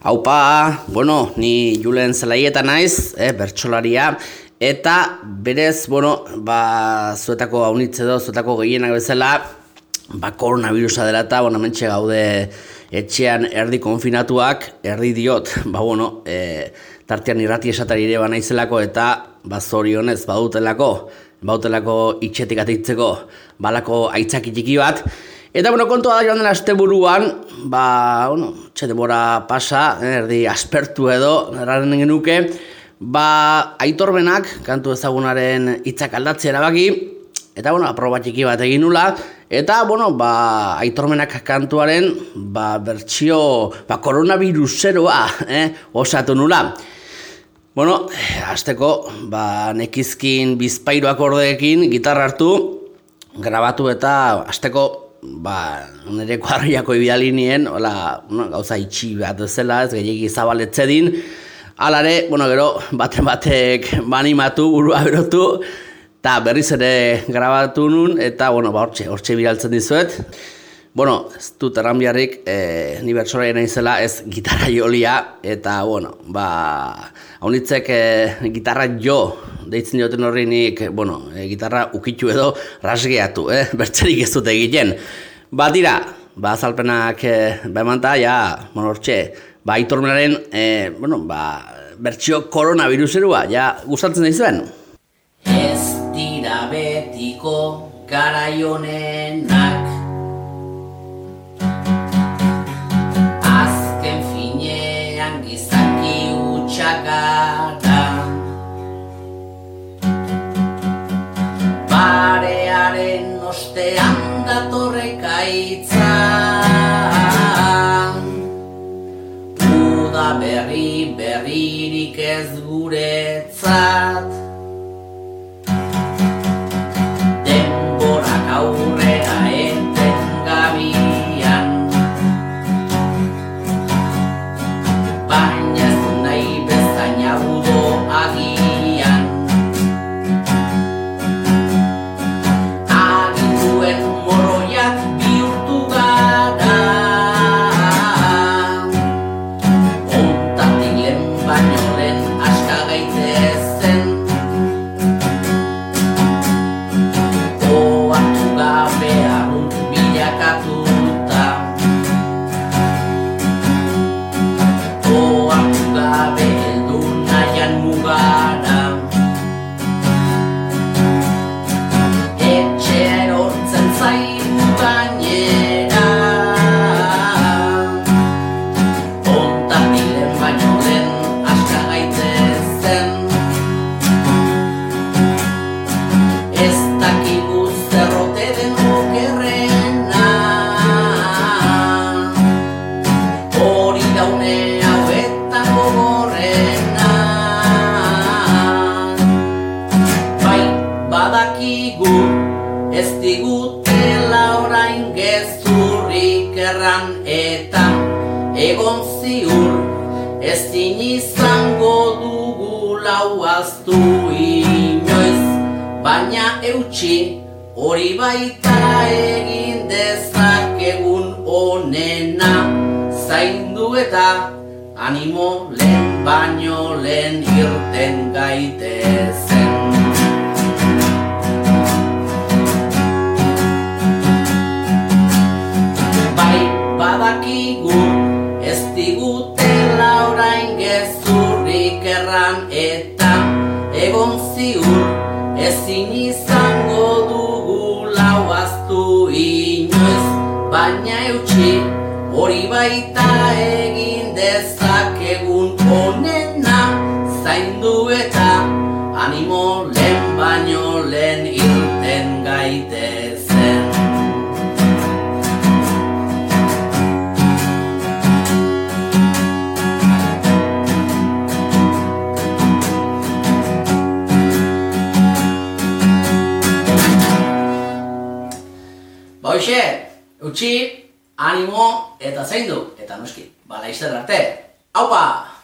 Haupa, bueno, ni Julen Zelaieta naiz, eh, bertsolaria, eta berez, bueno, ba, zuetako haunitze do, zuetako gehienak bezala, ba, koronavirusa dela eta, bueno, mentxe gaude etxean erdi konfinatuak, erdi diot, ba, bueno, e, tartean irrati esatari ere ba naizelako eta ba, zorionez badutelako, badutelako itxetik atitzeko balako aitzaki txiki bat, Eta, bueno, kontua da joan den aste buruan, ba, bueno, txe demora pasa, eh, erdi aspertu edo, erraren genuke, ba, aitorbenak, kantu ezagunaren hitzak aldatzea erabaki, eta, bueno, aproba txiki bat egin nula, eta, bueno, ba, aitormenak kantuaren, ba, bertxio, ba, koronaviruseroa, eh, osatu nula. Bueno, azteko, ba, nekizkin bizpairoak ordeekin, gitarra hartu, grabatu eta azteko ba, nire kuadriako ibiali nien, hola, bueno, gauza itxi bat zela, ez gehiagi zabaletze din, alare, bueno, gero, baten batek banimatu, burua berotu, eta berriz ere grabatu nun, eta, bueno, ba, hortxe, hortxe biraltzen dizuet. Bueno, ez dut erran biharrik, e, ni bertsorai naizela ez gitarra jolia, eta, bueno, ba, haunitzek e, gitarra jo deitzen dioten horri nik, bueno, e, gitarra ukitu edo rasgeatu, eh? bertzerik ez dute egiten. Ba, dira, ba, azalpenak e, ba emanta, ja, bueno, hortxe, ba, itormenaren, e, bueno, ba, bertxio koronaviruserua, ja, gustatzen da izuen? Ez dira betiko garaionenak Azken finean gizaki utxakara Barearen ostean datorre kaitza Uda berri berririk ez guretzat lehen aska gaitezen Oartu gabe arrunt bilakatuta gezurrik erran eta egon ziur ezin izango dugu lauaztu inoiz baina eutxi hori baita egin dezakegun onena. Zaindu eta animo lehen baino lehen irten gaitezen gezurrik erran eta egon ziur ezin izango dugu lauaztu inoiz. Baina eutxi hori baita egin dezakegun onena. Zaindu eta animo lehen baino lehen irten gaitezen Ba hoxe, utxi, animo eta zaindu, eta noski, bala izter arte. Haupa!